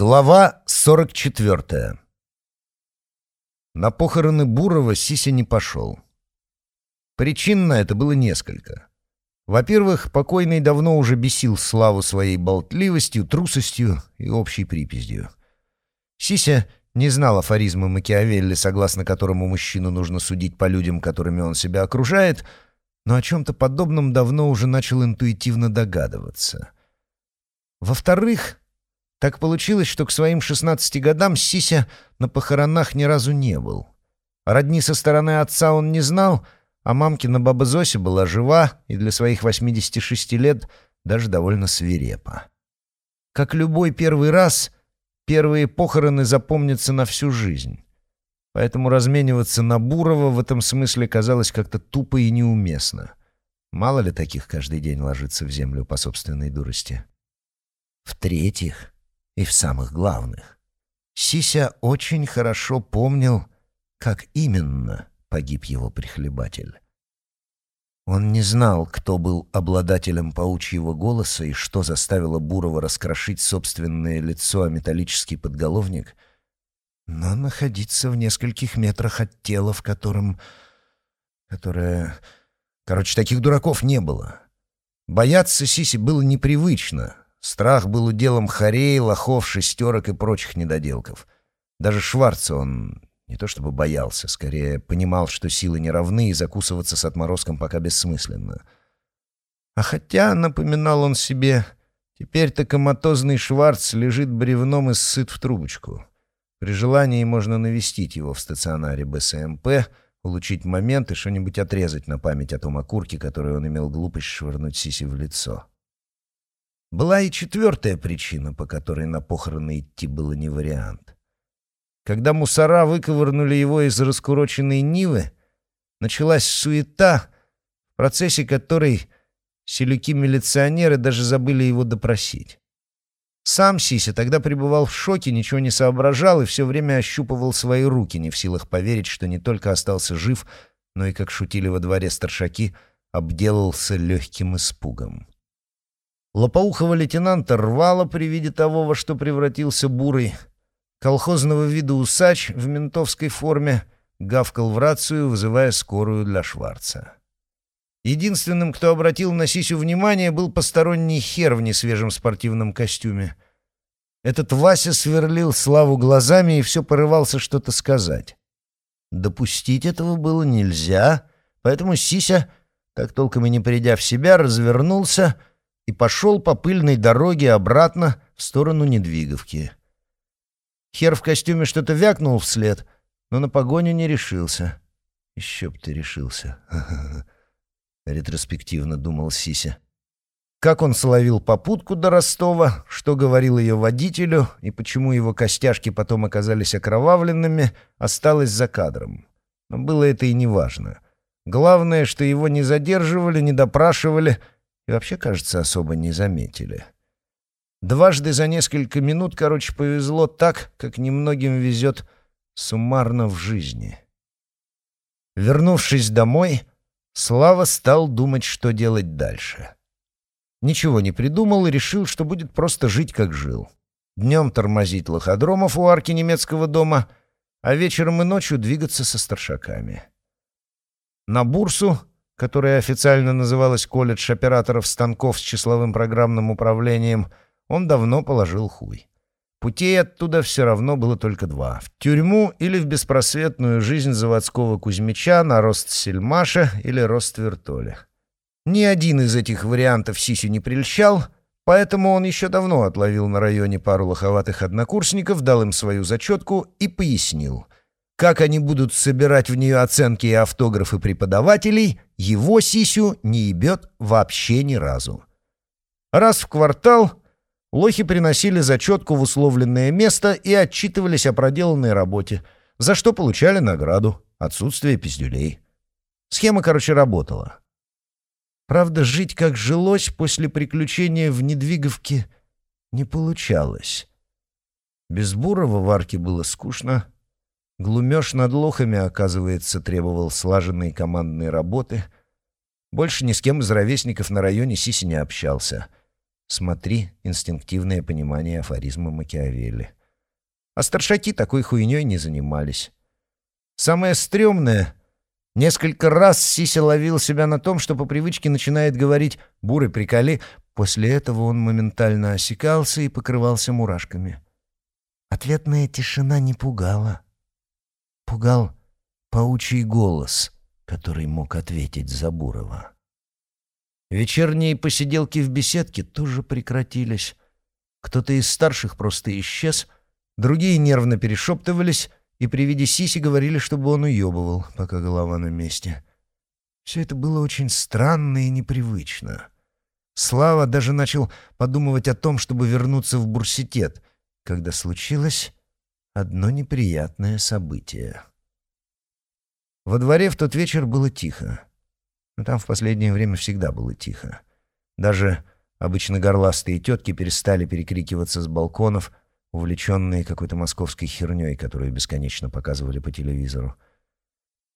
Глава 44 На похороны Бурова Сися не пошел. Причин на это было несколько. Во-первых, покойный давно уже бесил Славу своей болтливостью, трусостью и общей припиздью. Сися не знал афоризма Макиавелли, согласно которому мужчину нужно судить по людям, которыми он себя окружает, но о чем-то подобном давно уже начал интуитивно догадываться. Во-вторых, так получилось, что к своим 16 годам Сися на похоронах ни разу не был. Родни со стороны отца он не знал, а мамкина баба Зося была жива и для своих 86 лет даже довольно свирепа. Как любой первый раз, первые похороны запомнятся на всю жизнь. Поэтому размениваться на Бурова в этом смысле казалось как-то тупо и неуместно. Мало ли таких каждый день ложится в землю по собственной дурости. В-третьих, и в самых главных. Сися очень хорошо помнил, как именно погиб его прихлебатель. Он не знал, кто был обладателем паучьего голоса и что заставило Бурова раскрошить собственное лицо о металлический подголовник, но находиться в нескольких метрах от тела, в котором... которое... Короче, таких дураков не было. Бояться Сиси было непривычно, Страх был уделом хорей, лохов, шестерок и прочих недоделков. Даже Шварца он не то чтобы боялся, скорее понимал, что силы не равны, и закусываться с отморозком пока бессмысленно. А хотя, напоминал он себе, теперь-то коматозный Шварц лежит бревном и ссыт в трубочку. При желании можно навестить его в стационаре БСМП, улучшить момент и что-нибудь отрезать на память о том окурке, который он имел глупость швырнуть Сиси в лицо. Была и четвертая причина, по которой на похороны идти было не вариант. Когда мусора выковырнули его из раскуроченной Нивы, началась суета, в процессе которой селюки-милиционеры даже забыли его допросить. Сам Сися тогда пребывал в шоке, ничего не соображал и все время ощупывал свои руки, не в силах поверить, что не только остался жив, но и, как шутили во дворе старшаки, обделался легким испугом. Лопоухого лейтенанта рвало при виде того, во что превратился бурый. Колхозного вида усач в ментовской форме гавкал в рацию, вызывая скорую для Шварца. Единственным, кто обратил на Сисю внимание, был посторонний хер в несвежем спортивном костюме. Этот Вася сверлил Славу глазами и все порывался что-то сказать. Допустить этого было нельзя, поэтому Сися, так толком и не придя в себя, развернулся — и пошел по пыльной дороге обратно в сторону Недвиговки. Хер в костюме что-то вякнул вслед, но на погоню не решился. Еще б ты решился. Ретроспективно думал Сися. Как он словил попутку до Ростова, что говорил ее водителю и почему его костяшки потом оказались окровавленными, осталось за кадром. Но было это и не важно. Главное, что его не задерживали, не допрашивали — и вообще, кажется, особо не заметили. Дважды за несколько минут, короче, повезло так, как немногим везет суммарно в жизни. Вернувшись домой, Слава стал думать, что делать дальше. Ничего не придумал и решил, что будет просто жить, как жил. Днем тормозить лоходромов у арки немецкого дома, а вечером и ночью двигаться со старшаками. На бурсу которая официально называлась «Колледж операторов станков с числовым программным управлением», он давно положил хуй. Путей оттуда все равно было только два — в тюрьму или в беспросветную жизнь заводского Кузьмича на рост сельмаша или рост вертоля. Ни один из этих вариантов Сисю не прельщал, поэтому он еще давно отловил на районе пару лоховатых однокурсников, дал им свою зачетку и пояснил — как они будут собирать в нее оценки и автографы преподавателей, его Сисю не ебет вообще ни разу. Раз в квартал лохи приносили зачетку в условленное место и отчитывались о проделанной работе, за что получали награду — отсутствие пиздюлей. Схема, короче, работала. Правда, жить как жилось после приключения в Недвиговке не получалось. Без Бурова в арке было скучно, Глумеж над лохами, оказывается, требовал слаженной командной работы. Больше ни с кем из ровесников на районе Сиси не общался. Смотри, инстинктивное понимание афоризма Макиавелли. А старшаки такой хуйней не занимались. Самое стрёмное — несколько раз Сися ловил себя на том, что по привычке начинает говорить «буры, приколи», после этого он моментально осекался и покрывался мурашками. Ответная тишина не пугала. Пугал паучий голос, который мог ответить за Бурова. Вечерние посиделки в беседке тоже прекратились. Кто-то из старших просто исчез, другие нервно перешептывались и при виде Сиси говорили, чтобы он уебывал, пока голова на месте. Все это было очень странно и непривычно. Слава даже начал подумывать о том, чтобы вернуться в бурситет, когда случилось одно неприятное событие. Во дворе в тот вечер было тихо. Но там в последнее время всегда было тихо. Даже обычно горластые тетки перестали перекрикиваться с балконов, увлеченные какой-то московской херней, которую бесконечно показывали по телевизору.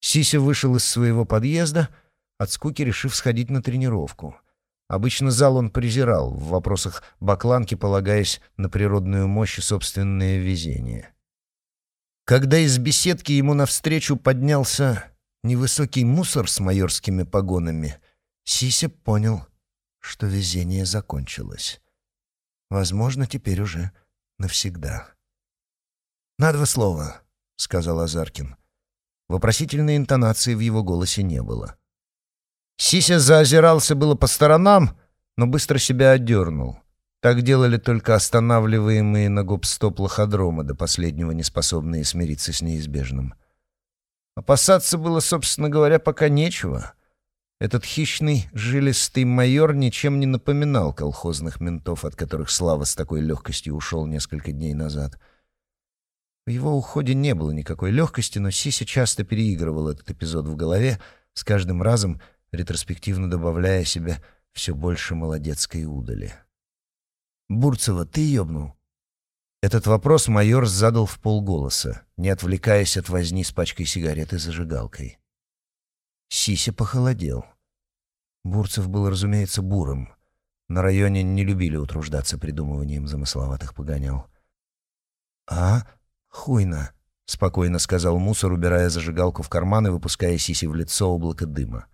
Сися вышел из своего подъезда, от скуки решив сходить на тренировку. Обычно зал он презирал, в вопросах бакланки полагаясь на природную мощь и собственное везение. Когда из беседки ему навстречу поднялся невысокий мусор с майорскими погонами, Сися понял, что везение закончилось. Возможно, теперь уже навсегда. «На два слова», — сказал Азаркин. Вопросительной интонации в его голосе не было. Сися заозирался было по сторонам, но быстро себя отдернул. Так делали только останавливаемые на гоп-стоп лоходромы, до последнего неспособные смириться с неизбежным. Опасаться было, собственно говоря, пока нечего. Этот хищный, жилистый майор ничем не напоминал колхозных ментов, от которых Слава с такой легкостью ушел несколько дней назад. В его уходе не было никакой легкости, но Сися часто переигрывал этот эпизод в голове, с каждым разом ретроспективно добавляя себе все больше молодецкой удали. «Бурцева, ты ёбнул?» Этот вопрос майор задал в полголоса, не отвлекаясь от возни с пачкой сигарет и зажигалкой. Сися похолодел. Бурцев был, разумеется, буром. На районе не любили утруждаться придумыванием замысловатых погонял. «А? Хуйно», — спокойно сказал мусор, убирая зажигалку в карман и выпуская Сиси в лицо облако дыма.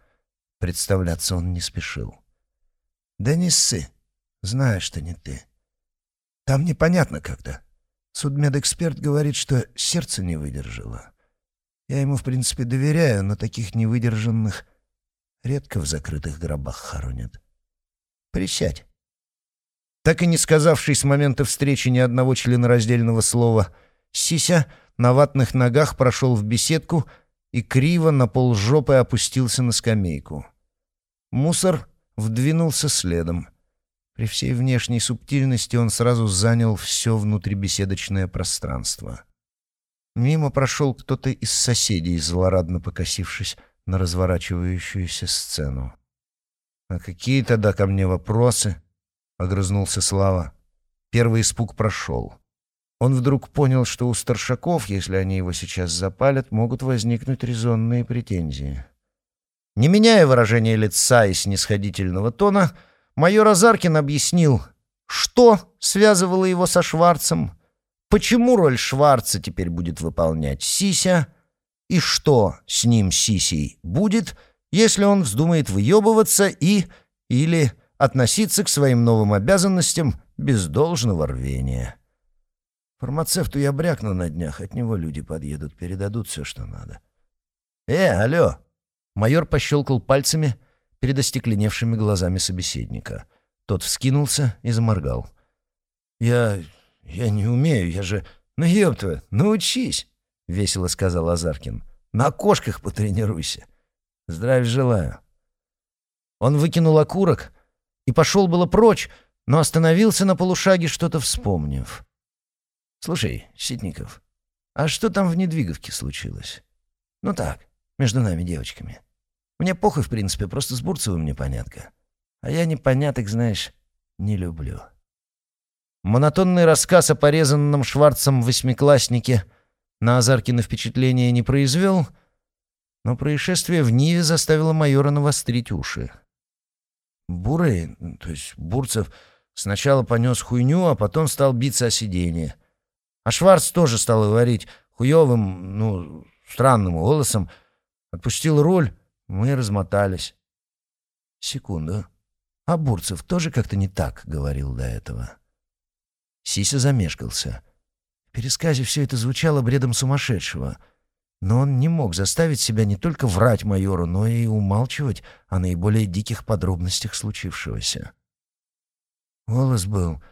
Представляться он не спешил. «Да не ссы. Знаешь, что не ты. Там непонятно когда. Судмедэксперт говорит, что сердце не выдержало. Я ему, в принципе, доверяю, но таких невыдержанных редко в закрытых гробах хоронят. Присядь. Так и не сказавший с момента встречи ни одного членораздельного слова, Сися на ватных ногах прошел в беседку и криво на полжопы опустился на скамейку. Мусор вдвинулся следом — при всей внешней субтильности он сразу занял все внутрибеседочное пространство. Мимо прошел кто-то из соседей, злорадно покосившись на разворачивающуюся сцену. «А какие тогда ко мне вопросы?» — огрызнулся Слава. Первый испуг прошел. Он вдруг понял, что у старшаков, если они его сейчас запалят, могут возникнуть резонные претензии. Не меняя выражения лица и снисходительного тона, — майор Азаркин объяснил, что связывало его со Шварцем, почему роль Шварца теперь будет выполнять Сися, и что с ним Сисей будет, если он вздумает выебываться и или относиться к своим новым обязанностям без должного рвения. Фармацевту я брякну на днях, от него люди подъедут, передадут все, что надо. «Э, алло!» Майор пощелкал пальцами — перед остекленевшими глазами собеседника. Тот вскинулся и заморгал. «Я... я не умею, я же... Ну, ёпта, научись!» — весело сказал Азаркин. «На кошках потренируйся. Здравия желаю». Он выкинул окурок и пошел было прочь, но остановился на полушаге, что-то вспомнив. «Слушай, Ситников, а что там в Недвиговке случилось? Ну так, между нами девочками». Мне похуй, в принципе, просто с Бурцевым непонятка. А я непоняток, знаешь, не люблю. Монотонный рассказ о порезанном Шварцем восьмикласснике на Азаркина впечатления не произвел, но происшествие в Ниве заставило майора навострить уши. Бурый, то есть Бурцев, Сначала понес хуйню, а потом стал биться о сиденье. А Шварц тоже стал говорить хуевым, ну, странным голосом. Отпустил руль, мы размотались. Секунду. А Бурцев тоже как-то не так говорил до этого. Сися замешкался. В пересказе все это звучало бредом сумасшедшего. Но он не мог заставить себя не только врать майору, но и умалчивать о наиболее диких подробностях случившегося. Голос был.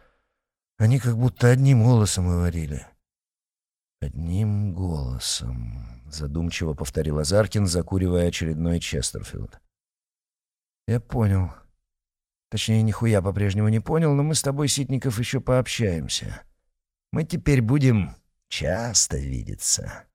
Они как будто одним голосом говорили. «Одним голосом», — задумчиво повторил Азаркин, закуривая очередной Честерфилд. «Я понял. Точнее, нихуя по-прежнему не понял, но мы с тобой, Ситников, еще пообщаемся. Мы теперь будем часто видеться».